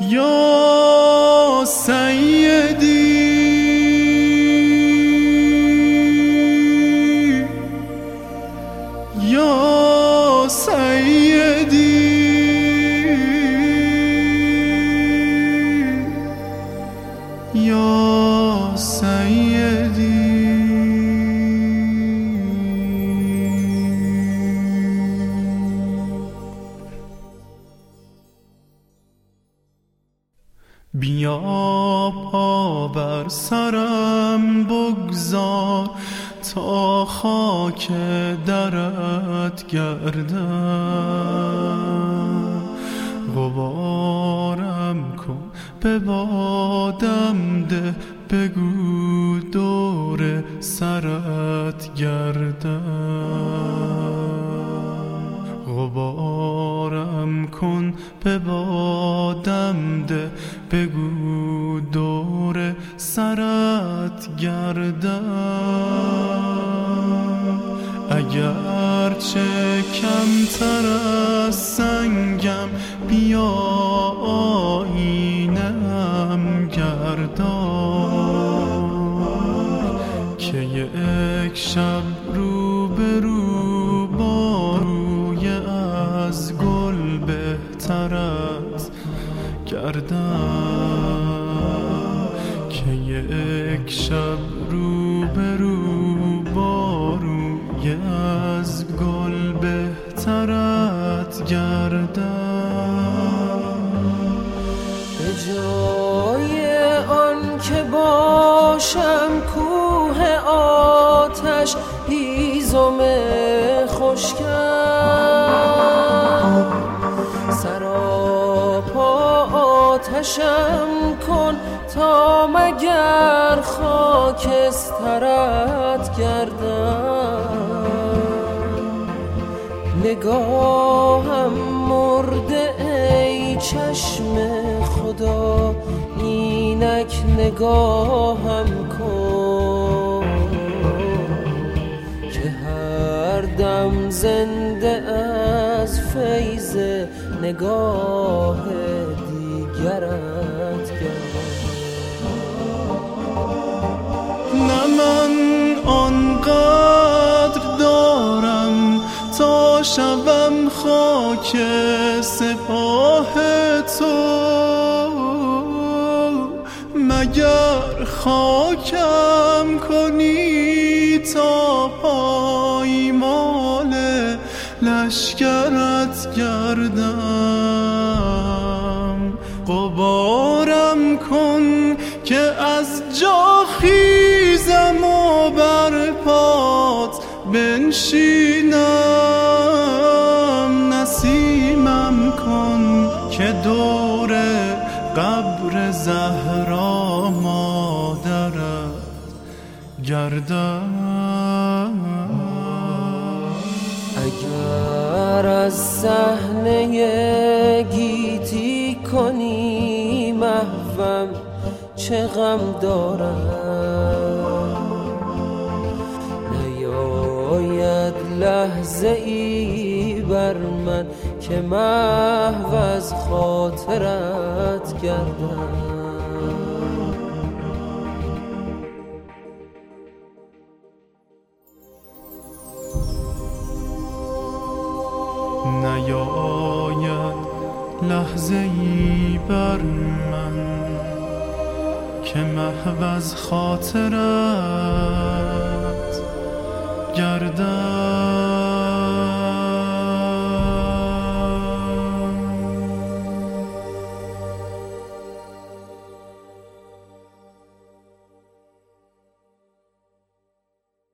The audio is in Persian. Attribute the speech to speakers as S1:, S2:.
S1: یا سیدی. یا سیدی. یا سیدی. بیا پا بر سرم بگذار تا خاک درت گردم. غبارم کن به بادم ده بگو دور سرت گردم. غبارم کن به بادم ده بگو دور سرت گردم. اگر چه کمتر از سنگم بیا آینم گردان. که یک شب رو به رو از گل بهترت گردم که یک شب رو به رو با روی از گل بهترت گردم.
S2: به جای آن که باشم کوه آتش هیزم خشکم. آتشم کن تا مگر خاکسترت گردم. نگاهم مرده ای چشم خدا اینک نگاهم که دم زنده از فیض نگاه دیگرت
S1: نه من آنقدر دارم تا شوم خاک سپاه تو. مگر خاکم بنشینم نسیمم کن که دور قبر زهرا مادرت گردم.
S2: اگر از صحنه گیتی کنی محوم چه غم دارم؟ لحظه ای بر من که محو از خاطرت گردم.
S1: نیاید لحظه ای بر من که محو از خاطرت